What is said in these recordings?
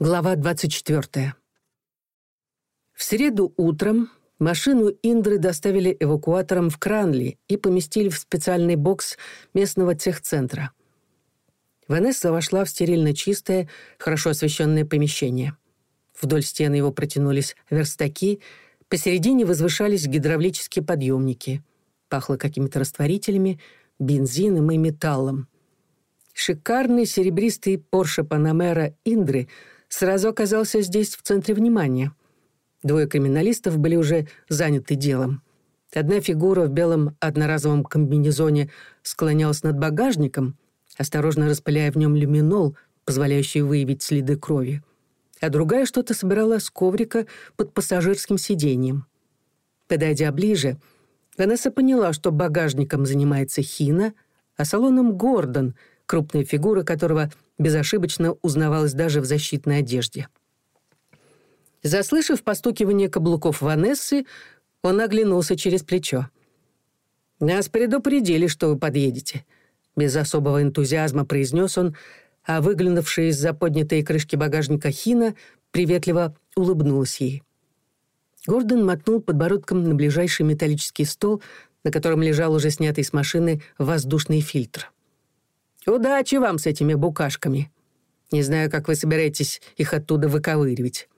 Глава 24. В среду утром машину Индры доставили эвакуатором в Кранли и поместили в специальный бокс местного техцентра. Ванесса вошла в стерильно чистое, хорошо освещенное помещение. Вдоль стены его протянулись верстаки, посередине возвышались гидравлические подъемники. Пахло какими-то растворителями, бензином и металлом. Шикарный серебристый Porsche Panamera Индры – сразу оказался здесь в центре внимания. Двое криминалистов были уже заняты делом. Одна фигура в белом одноразовом комбинезоне склонялась над багажником, осторожно распыляя в нем люминол, позволяющий выявить следы крови. А другая что-то собирала с коврика под пассажирским сиденьем. Подойдя ближе, Ванесса поняла, что багажником занимается Хина, а салоном Гордон, крупная фигура которого безошибочно узнавалась даже в защитной одежде. Заслышав постукивание каблуков Ванессы, он оглянулся через плечо. «Нас предупредили, что вы подъедете», — без особого энтузиазма произнес он, а выглянувшая из-за поднятой крышки багажника Хина приветливо улыбнулась ей. Гордон мотнул подбородком на ближайший металлический стол, на котором лежал уже снятый с машины воздушный фильтр. «Удачи вам с этими букашками. Не знаю, как вы собираетесь их оттуда выковыривать.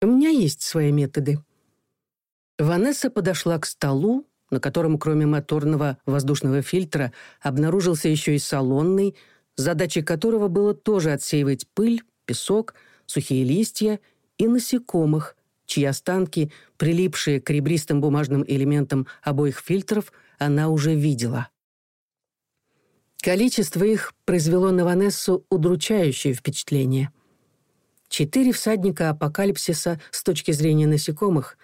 У меня есть свои методы». Ванесса подошла к столу, на котором кроме моторного воздушного фильтра обнаружился еще и салонный, задачей которого было тоже отсеивать пыль, песок, сухие листья и насекомых, чьи останки, прилипшие к ребристым бумажным элементам обоих фильтров, она уже видела. Количество их произвело на Ванессу удручающее впечатление. Четыре всадника апокалипсиса с точки зрения насекомых,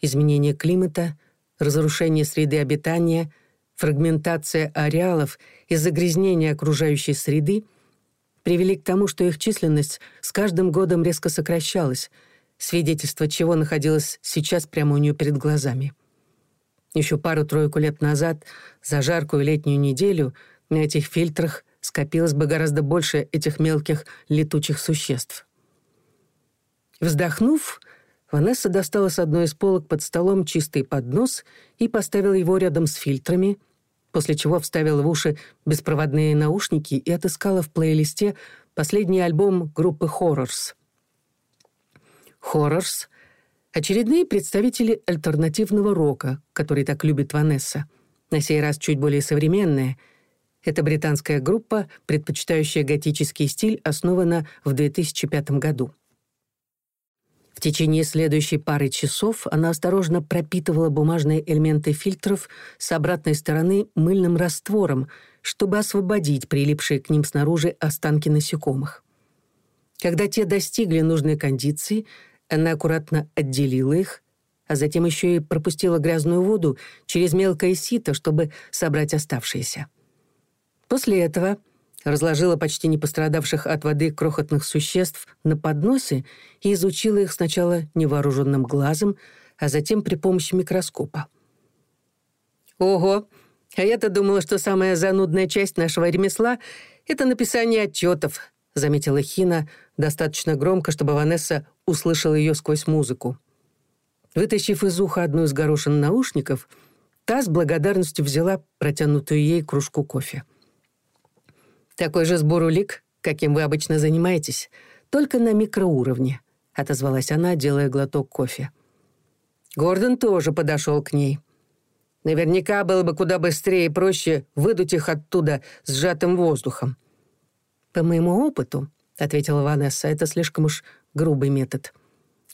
изменение климата, разрушение среды обитания, фрагментация ареалов и загрязнение окружающей среды привели к тому, что их численность с каждым годом резко сокращалась, свидетельство чего находилось сейчас прямо у нее перед глазами. Еще пару-тройку лет назад, за жаркую летнюю неделю — на этих фильтрах скопилось бы гораздо больше этих мелких летучих существ. Вздохнув, Ванесса достала с одной из полок под столом чистый поднос и поставила его рядом с фильтрами, после чего вставила в уши беспроводные наушники и отыскала в плейлисте последний альбом группы «Хоррорс». «Хоррорс» — очередные представители альтернативного рока, который так любит Ванесса, на сей раз чуть более современные — это британская группа, предпочитающая готический стиль, основана в 2005 году. В течение следующей пары часов она осторожно пропитывала бумажные элементы фильтров с обратной стороны мыльным раствором, чтобы освободить прилипшие к ним снаружи останки насекомых. Когда те достигли нужной кондиции, она аккуратно отделила их, а затем еще и пропустила грязную воду через мелкое сито, чтобы собрать оставшиеся. После этого разложила почти не пострадавших от воды крохотных существ на подносе и изучила их сначала невооруженным глазом, а затем при помощи микроскопа. «Ого! А я-то думала, что самая занудная часть нашего ремесла — это написание отчетов», — заметила Хина достаточно громко, чтобы Ванесса услышала ее сквозь музыку. Вытащив из уха одну из горошин наушников, та с благодарностью взяла протянутую ей кружку кофе. — «Такой же сбор улик, каким вы обычно занимаетесь, только на микроуровне», — отозвалась она, делая глоток кофе. Гордон тоже подошел к ней. Наверняка было бы куда быстрее и проще выдуть их оттуда сжатым воздухом. «По моему опыту», — ответила Ванесса, — «это слишком уж грубый метод.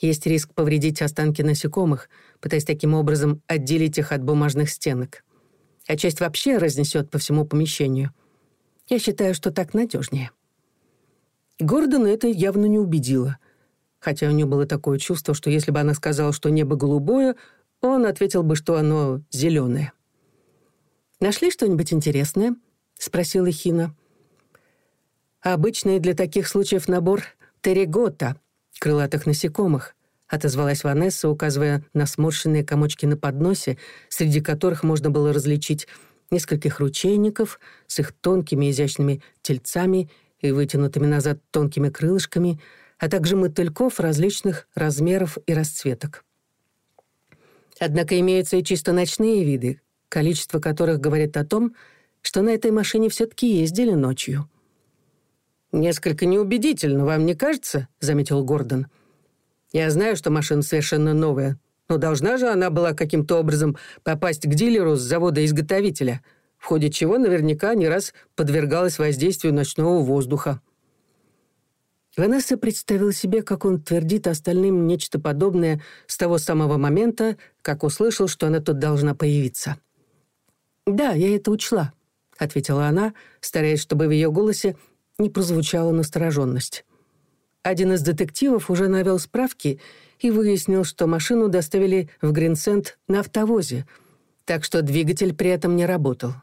Есть риск повредить останки насекомых, пытаясь таким образом отделить их от бумажных стенок. А часть вообще Я считаю, что так надежнее». Гордон это явно не убедило. Хотя у нее было такое чувство, что если бы она сказала, что небо голубое, он ответил бы, что оно зеленое. «Нашли что-нибудь интересное?» — спросила Хина. «Обычный для таких случаев набор терригота, крылатых насекомых», — отозвалась Ванесса, указывая на сморщенные комочки на подносе, среди которых можно было различить нескольких ручейников с их тонкими изящными тельцами и вытянутыми назад тонкими крылышками, а также мотыльков различных размеров и расцветок. Однако имеются и чисто ночные виды, количество которых говорит о том, что на этой машине все-таки ездили ночью. «Несколько неубедительно, вам не кажется?» — заметил Гордон. «Я знаю, что машина совершенно новая, но должна же она была каким-то образом попасть к дилеру с завода-изготовителя, в ходе чего наверняка не раз подвергалась воздействию ночного воздуха. Ванесса представила себе, как он твердит остальным нечто подобное с того самого момента, как услышал, что она тут должна появиться. «Да, я это учла», — ответила она, стараясь, чтобы в ее голосе не прозвучала настороженность. Один из детективов уже навел справки и выяснил, что машину доставили в Гринсент на автовозе, так что двигатель при этом не работал.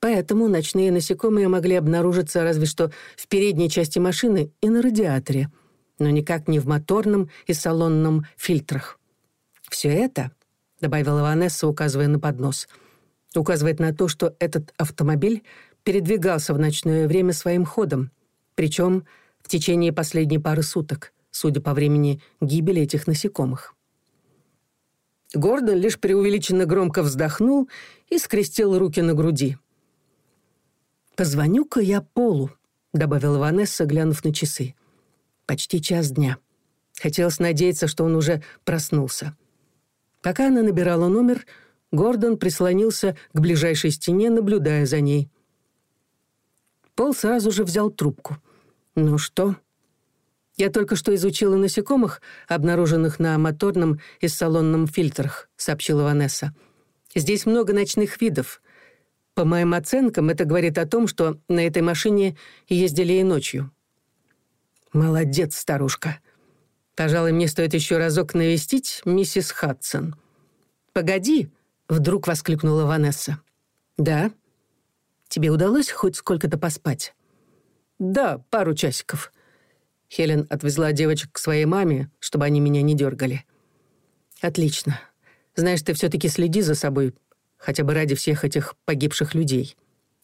Поэтому ночные насекомые могли обнаружиться разве что в передней части машины и на радиаторе, но никак не в моторном и салонном фильтрах. «Все это», — добавила Ванесса, указывая на поднос, указывает на то, что этот автомобиль передвигался в ночное время своим ходом, причем — в течение последней пары суток, судя по времени гибели этих насекомых. Гордон лишь преувеличенно громко вздохнул и скрестил руки на груди. «Позвоню-ка я Полу», — добавила Ванесса, глянув на часы. «Почти час дня. Хотелось надеяться, что он уже проснулся». Пока она набирала номер, Гордон прислонился к ближайшей стене, наблюдая за ней. Пол сразу же взял трубку. «Ну что?» «Я только что изучила насекомых, обнаруженных на моторном и салонном фильтрах», — сообщила Ванесса. «Здесь много ночных видов. По моим оценкам, это говорит о том, что на этой машине ездили и ночью. Молодец, старушка. Пожалуй, мне стоит еще разок навестить миссис Хадсон. Погоди, вдруг воскликнула Ванесса. Да? Тебе удалось хоть сколько-то поспать? «Да, пару часиков». Хелен отвезла девочек к своей маме, чтобы они меня не дергали. «Отлично. Знаешь, ты все таки следи за собой, хотя бы ради всех этих погибших людей.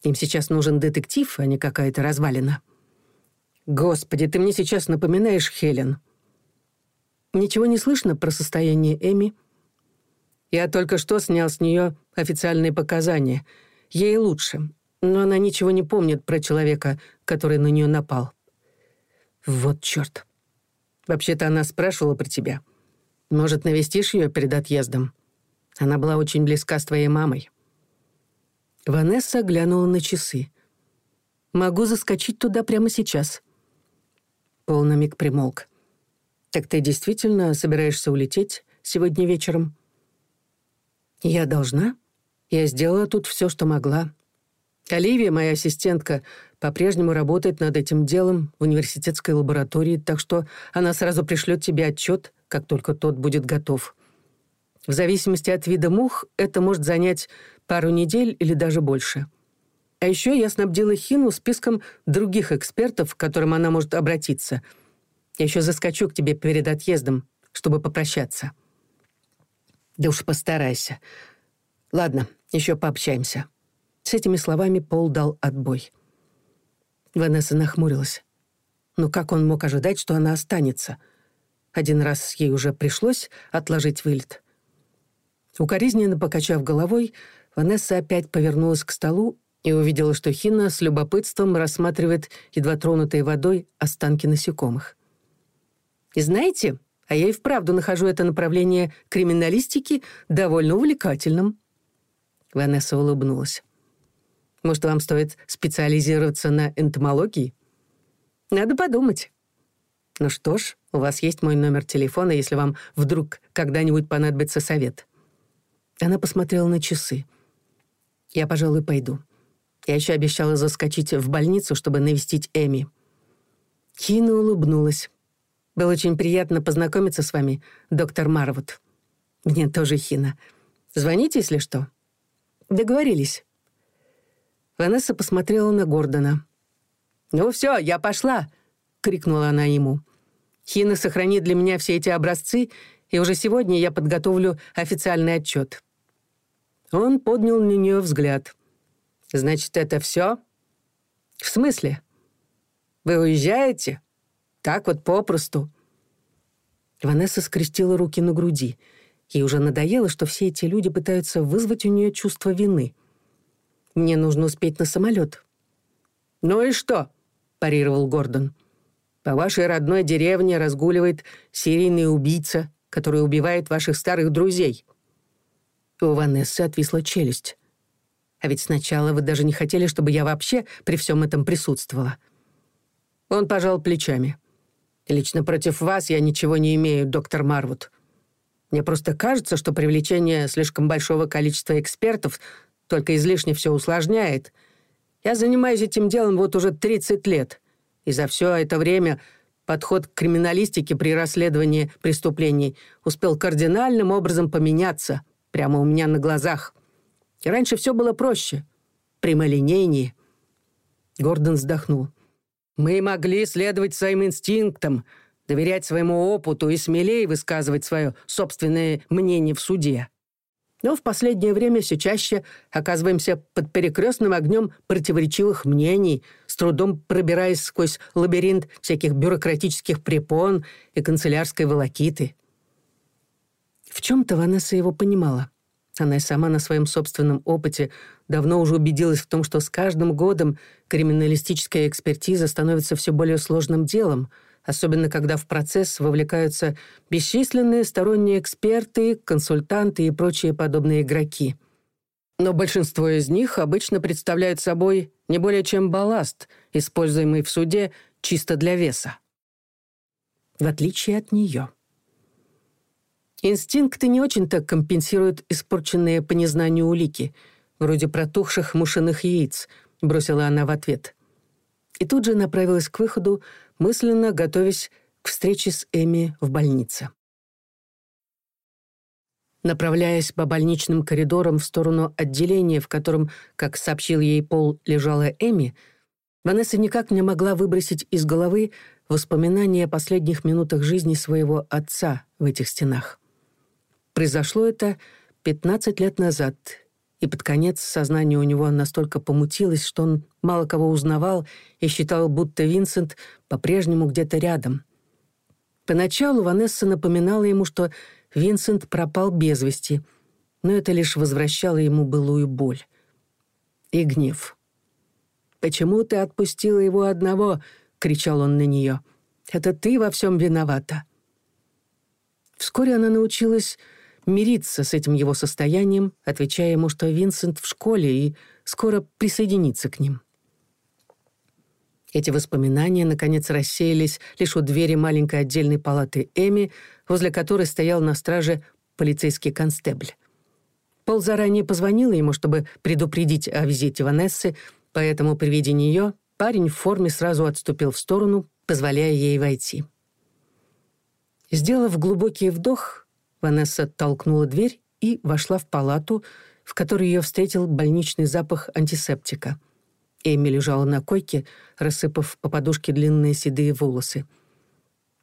Им сейчас нужен детектив, а не какая-то развалина». «Господи, ты мне сейчас напоминаешь Хелен». «Ничего не слышно про состояние Эми?» «Я только что снял с нее официальные показания. Ей лучше, но она ничего не помнит про человека, который на нее напал. Вот черт. Вообще-то она спрашивала про тебя. Может, навестишь ее перед отъездом? Она была очень близка с твоей мамой. Ванесса глянула на часы. «Могу заскочить туда прямо сейчас». Пол на миг примолк. «Так ты действительно собираешься улететь сегодня вечером?» «Я должна. Я сделала тут все, что могла. Оливия, моя ассистентка, по-прежнему работает над этим делом в университетской лаборатории, так что она сразу пришлет тебе отчет, как только тот будет готов. В зависимости от вида мух это может занять пару недель или даже больше. А еще я снабдила Хину списком других экспертов, к которым она может обратиться. Я еще заскочу к тебе перед отъездом, чтобы попрощаться. Да уж постарайся. Ладно, еще пообщаемся. С этими словами Пол дал отбой. Ванесса нахмурилась. Но как он мог ожидать, что она останется? Один раз ей уже пришлось отложить вылет — Укоризненно покачав головой, Ванесса опять повернулась к столу и увидела, что Хина с любопытством рассматривает едва тронутые водой останки насекомых. «И знаете, а я и вправду нахожу это направление криминалистики довольно увлекательным». Ванесса улыбнулась. Может, вам стоит специализироваться на энтомологии? Надо подумать. Ну что ж, у вас есть мой номер телефона, если вам вдруг когда-нибудь понадобится совет. Она посмотрела на часы. Я, пожалуй, пойду. Я еще обещала заскочить в больницу, чтобы навестить Эми. Хина улыбнулась. «Было очень приятно познакомиться с вами, доктор Марвуд». «Мне тоже Хина. Звоните, если что». «Договорились». Ванесса посмотрела на Гордона. «Ну все, я пошла!» — крикнула она ему. «Хина сохранит для меня все эти образцы, и уже сегодня я подготовлю официальный отчет». Он поднял на нее взгляд. «Значит, это все?» «В смысле? Вы уезжаете? Так вот попросту?» Ванесса скрестила руки на груди. Ей уже надоело, что все эти люди пытаются вызвать у нее чувство вины — мне нужно успеть на самолет. «Ну и что?» – парировал Гордон. «По вашей родной деревне разгуливает серийный убийца, который убивает ваших старых друзей». У Ванессы отвисла челюсть. «А ведь сначала вы даже не хотели, чтобы я вообще при всем этом присутствовала». Он пожал плечами. «Лично против вас я ничего не имею, доктор Марвуд. Мне просто кажется, что привлечение слишком большого количества экспертов только излишне все усложняет. Я занимаюсь этим делом вот уже 30 лет, и за все это время подход к криминалистике при расследовании преступлений успел кардинальным образом поменяться прямо у меня на глазах. И раньше все было проще, прямолинейнее. Гордон вздохнул. «Мы могли следовать своим инстинктам, доверять своему опыту и смелее высказывать свое собственное мнение в суде. Но в последнее время все чаще оказываемся под перекрестным огнем противоречивых мнений, с трудом пробираясь сквозь лабиринт всяких бюрократических препон и канцелярской волокиты. В чем-то Ванесса его понимала. Она и сама на своем собственном опыте давно уже убедилась в том, что с каждым годом криминалистическая экспертиза становится все более сложным делом — особенно когда в процесс вовлекаются бесчисленные сторонние эксперты, консультанты и прочие подобные игроки. Но большинство из них обычно представляют собой не более чем балласт, используемый в суде чисто для веса. В отличие от нее. Инстинкты не очень-то компенсируют испорченные по незнанию улики, вроде протухших мушиных яиц, бросила она в ответ и тут же направилась к выходу, мысленно готовясь к встрече с Эми в больнице. Направляясь по больничным коридорам в сторону отделения, в котором, как сообщил ей Пол, лежала Эми, Ванесса никак не могла выбросить из головы воспоминания о последних минутах жизни своего отца в этих стенах. Произошло это 15 лет назад, и под конец сознание у него настолько помутилось, что он мало кого узнавал и считал, будто Винсент по-прежнему где-то рядом. Поначалу Ванесса напоминала ему, что Винсент пропал без вести, но это лишь возвращало ему былую боль и гнев. «Почему ты отпустила его одного?» — кричал он на нее. «Это ты во всем виновата». Вскоре она научилась мириться с этим его состоянием, отвечая ему, что Винсент в школе и скоро присоединится к ним. Эти воспоминания, наконец, рассеялись лишь у двери маленькой отдельной палаты Эми, возле которой стоял на страже полицейский констебль. Пол заранее позвонил ему, чтобы предупредить о визите Ванессы, поэтому при виде нее парень Ванесса толкнула дверь и вошла в палату, в которой ее встретил больничный запах антисептика. Эми лежала на койке, рассыпав по подушке длинные седые волосы.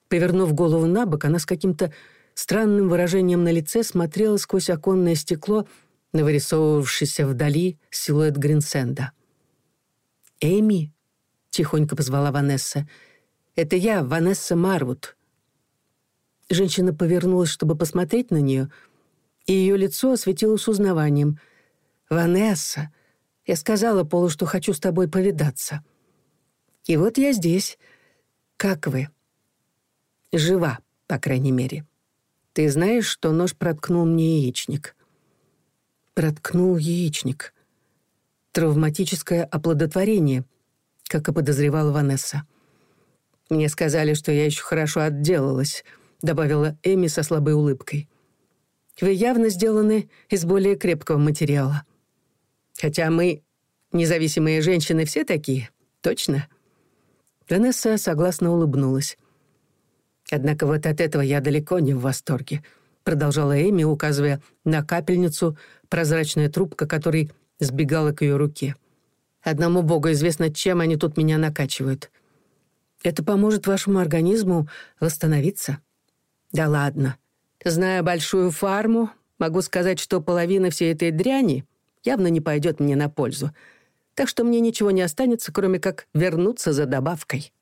Повернув голову на бок, она с каким-то странным выражением на лице смотрела сквозь оконное стекло на вырисовывавшийся вдали силуэт Гринсенда. «Эми!» — тихонько позвала Ванесса. «Это я, Ванесса Марвуд. Женщина повернулась, чтобы посмотреть на нее, и ее лицо осветилось узнаванием. «Ванесса, я сказала Полу, что хочу с тобой повидаться. И вот я здесь. Как вы?» «Жива, по крайней мере. Ты знаешь, что нож проткнул мне яичник?» «Проткнул яичник. Травматическое оплодотворение», как и подозревала Ванесса. «Мне сказали, что я еще хорошо отделалась». добавила Эми со слабой улыбкой. «Вы явно сделаны из более крепкого материала. Хотя мы, независимые женщины, все такие, точно?» Ванесса согласно улыбнулась. «Однако вот от этого я далеко не в восторге», продолжала Эми, указывая на капельницу, прозрачная трубка которой сбегала к ее руке. «Одному богу известно, чем они тут меня накачивают. Это поможет вашему организму восстановиться». Да ладно. Зная большую фарму, могу сказать, что половина всей этой дряни явно не пойдет мне на пользу. Так что мне ничего не останется, кроме как вернуться за добавкой.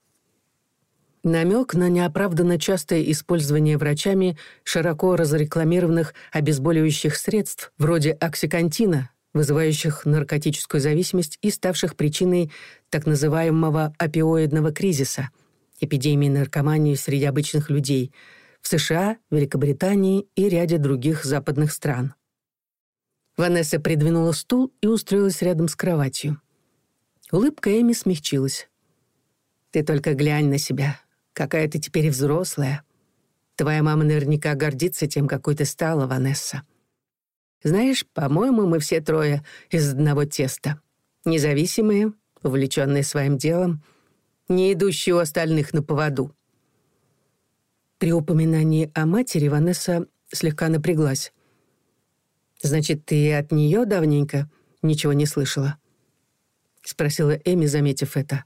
Намек на неоправданно частое использование врачами широко разрекламированных обезболивающих средств вроде оксикантина, вызывающих наркотическую зависимость и ставших причиной так называемого опиоидного кризиса, в США, Великобритании и ряде других западных стран. Ванесса придвинула стул и устроилась рядом с кроватью. Улыбка Эми смягчилась. «Ты только глянь на себя. Какая ты теперь взрослая. Твоя мама наверняка гордится тем, какой ты стала, Ванесса. Знаешь, по-моему, мы все трое из одного теста. Независимые, увлеченные своим делом, не идущие у остальных на поводу». При упоминании о матери Ванесса слегка напряглась. «Значит, ты от нее давненько ничего не слышала?» — спросила Эми, заметив это.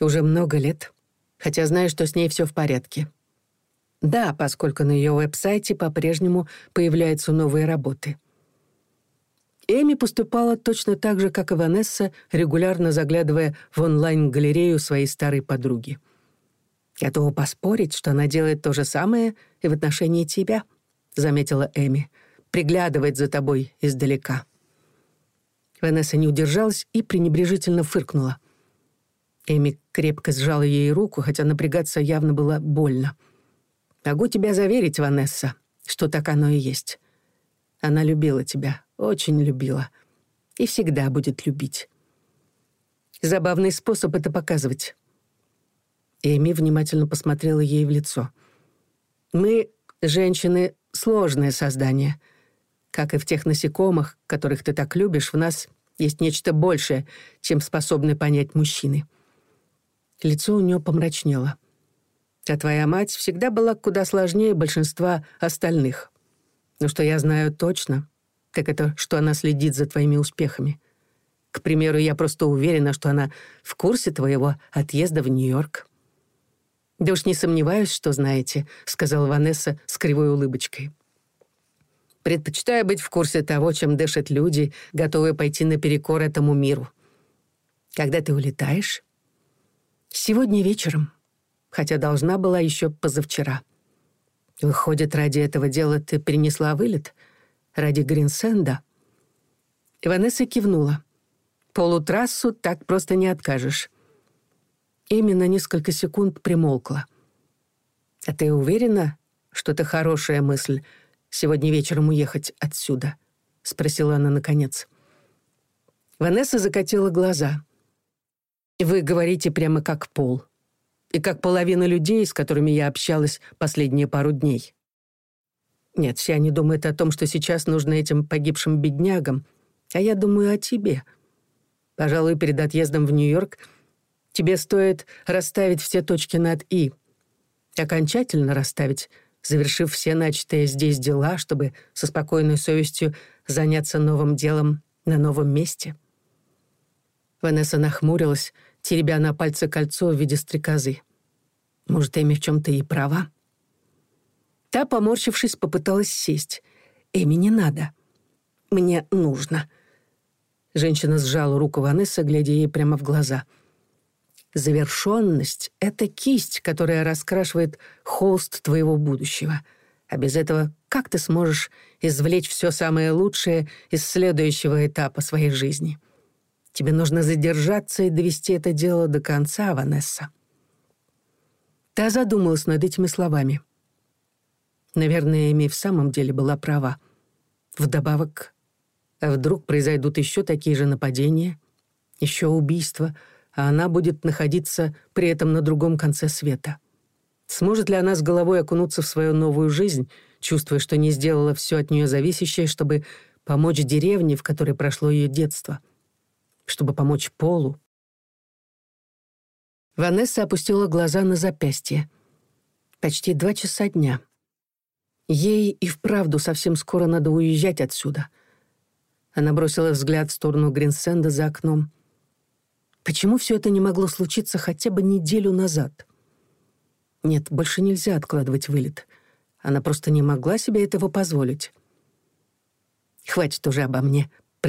«Уже много лет, хотя знаю, что с ней все в порядке». «Да, поскольку на ее веб-сайте по-прежнему появляются новые работы». Эми поступала точно так же, как и Ванесса, регулярно заглядывая в онлайн-галерею своей старой подруги — я то поспорить, что она делает то же самое и в отношении тебя, заметила Эми. Приглядывает за тобой издалека. Ванесса не удержалась и пренебрежительно фыркнула. Эми крепко сжала ей руку, хотя напрягаться явно было больно. «Могу тебя заверить, Ванесса, что так оно и есть. Она любила тебя, очень любила. И всегда будет любить. Забавный способ это показывать. Эми внимательно посмотрела ей в лицо. «Мы, женщины, сложное создание. Как и в тех насекомых, которых ты так любишь, в нас есть нечто большее, чем способны понять мужчины». Лицо у нее помрачнело. «А твоя мать всегда была куда сложнее большинства остальных. Но что я знаю точно, так это, что она следит за твоими успехами. К примеру, я просто уверена, что она в курсе твоего отъезда в Нью-Йорк». «Да уж не сомневаюсь, что знаете», — сказала Ванесса с кривой улыбочкой. Предпочитаю быть в курсе того, чем дышат люди, готовые пойти наперекор этому миру. Когда ты улетаешь? Сегодня вечером, хотя должна была еще позавчера. Выходит, ради этого дела ты принесла вылет? Ради Гринсенда? Иванесса кивнула. Полутрассу так просто не откажешь. именно несколько секунд примолкла. «А ты уверена, что это хорошая мысль сегодня вечером уехать отсюда?» — спросила она наконец. Ванесса закатила глаза. «Вы говорите прямо как Пол. И как половина людей, с которыми я общалась последние пару дней. Нет, все они думают о том, что сейчас нужно этим погибшим беднягам, а я думаю о тебе. Пожалуй, перед отъездом в Нью-Йорк — тебе стоит расставить все точки над «и». Окончательно расставить, завершив все начатые здесь дела, чтобы со спокойной совестью заняться новым делом на новом месте. Ванесса нахмурилась, теребя на пальце кольцо в виде стрекозы. Может, Эми в чем-то и права? Та, поморщившись, попыталась сесть. «Эми, не надо. Мне нужно». Женщина сжала руку Ванессы, глядя ей прямо в глаза — завершенность — это кисть, которая раскрашивает холст твоего будущего. А без этого как ты сможешь извлечь все самое лучшее из следующего этапа своей жизни? Тебе нужно задержаться и довести это дело до конца, Ванесса. Та задумалась над этими словами. Наверное, Эми в самом деле была права. Вдобавок, а вдруг произойдут еще такие же нападения, еще убийства — а она будет находиться при этом на другом конце света. Сможет ли она с головой окунуться в свою новую жизнь, чувствуя, что не сделала все от нее зависящее, чтобы помочь деревне, в которой прошло ее детство, чтобы помочь Полу? Ванесса опустила глаза на запястье. Почти два часа дня. Ей и вправду совсем скоро надо уезжать отсюда. Она бросила взгляд в сторону Гринсенда за окном — Почему все это не могло случиться хотя бы неделю назад? Нет, больше нельзя откладывать вылет. Она просто не могла себе этого позволить. «Хватит уже обо мне», —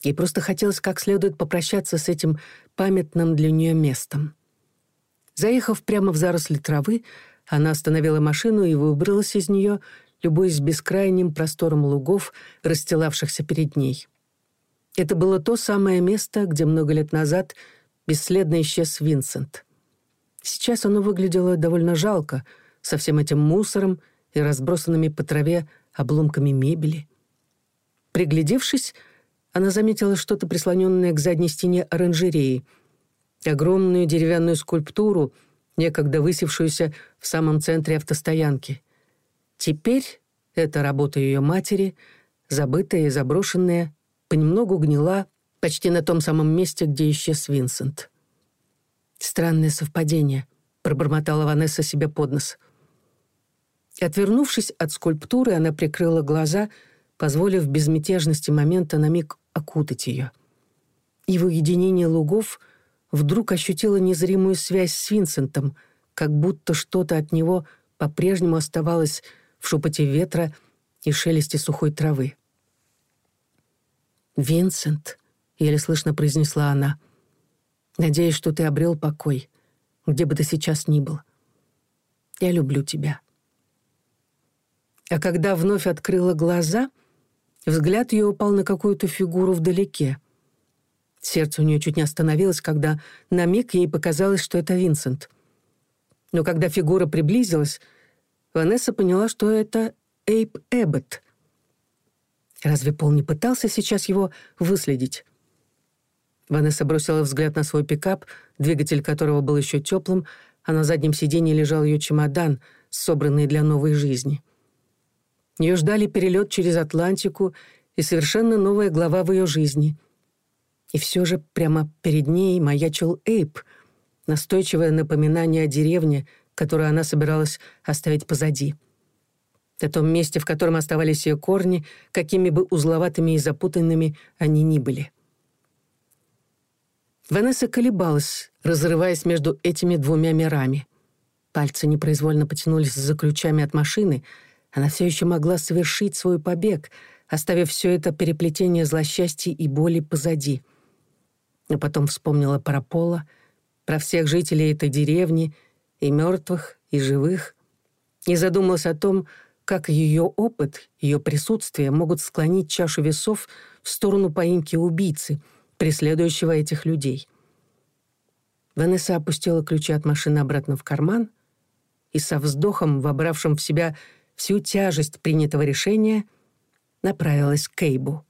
произнесла Ванесса, улыбнувшись Эми. «Теперь я хочу послушать про вас». Пообщавшись с Эми, Ванесса вышла из больницы, села в свой пикап и поехала обратно в Гринсенд на ферму бабочек. Ей просто хотелось как следует попрощаться с этим памятным для нее местом. Заехав прямо в заросли травы, она остановила машину и выбралась из нее, любуясь бескрайним простором лугов, расстилавшихся Она заметила что-то, прислоненное к задней стене оранжереи. Огромную деревянную скульптуру, некогда высевшуюся в самом центре автостоянки. Теперь эта работа ее матери, забытая и заброшенная, понемногу гнила почти на том самом месте, где исчез Винсент. «Странное совпадение», — пробормотала Ванесса себе под нос. Отвернувшись от скульптуры, она прикрыла глаза — позволив безмятежности момента на миг окутать ее. И Его единение лугов вдруг ощутила незримую связь с Винсентом, как будто что-то от него по-прежнему оставалось в шепоте ветра и шелесте сухой травы. «Винсент», — еле слышно произнесла она, — «надеюсь, что ты обрел покой, где бы ты сейчас ни был. Я люблю тебя». А когда вновь открыла глаза — взгляд ее упал на какую-то фигуру вдалеке. Сердце у нее чуть не остановилось, когда на миг ей показалось, что это Винсент. Но когда фигура приблизилась, Ванесса поняла, что это Эйп Эббот. Разве Пол не пытался сейчас его выследить? Ванесса бросила взгляд на свой пикап, двигатель которого был еще теплым, а на заднем сиденье лежал ее чемодан, собранный для новой жизни — Ее ждали перелет через Атлантику и совершенно новая глава в ее жизни. И все же прямо перед ней маячил Эйп, настойчивое напоминание о деревне, которую она собиралась оставить позади о том месте, в котором оставались ее корни, какими бы узловатыми и запутанными они ни были. Ванесса колебалась, разрываясь между этими двумя мирами. Пальцы непроизвольно потянулись за ключами от машины. Она все еще могла совершить свой побег, оставив все это переплетение злосчастья и боли позади. Но потом вспомнила про Пола, про всех жителей этой деревни, и мертвых, и живых, и задумалась о том, как ее опыт, ее присутствие могут склонить чашу весов в сторону поимки убийцы, преследующего этих людей. Ванесса опустила ключи от машины обратно в карман и со вздохом, вобравшим в себя всю